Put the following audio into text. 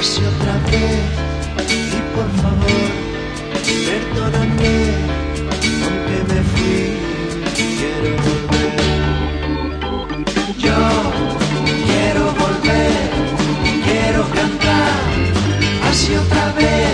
pase otra vez y por favor perdóname aunque me fui quiero volver. Yo quiero volver quiero cantar así otra vez.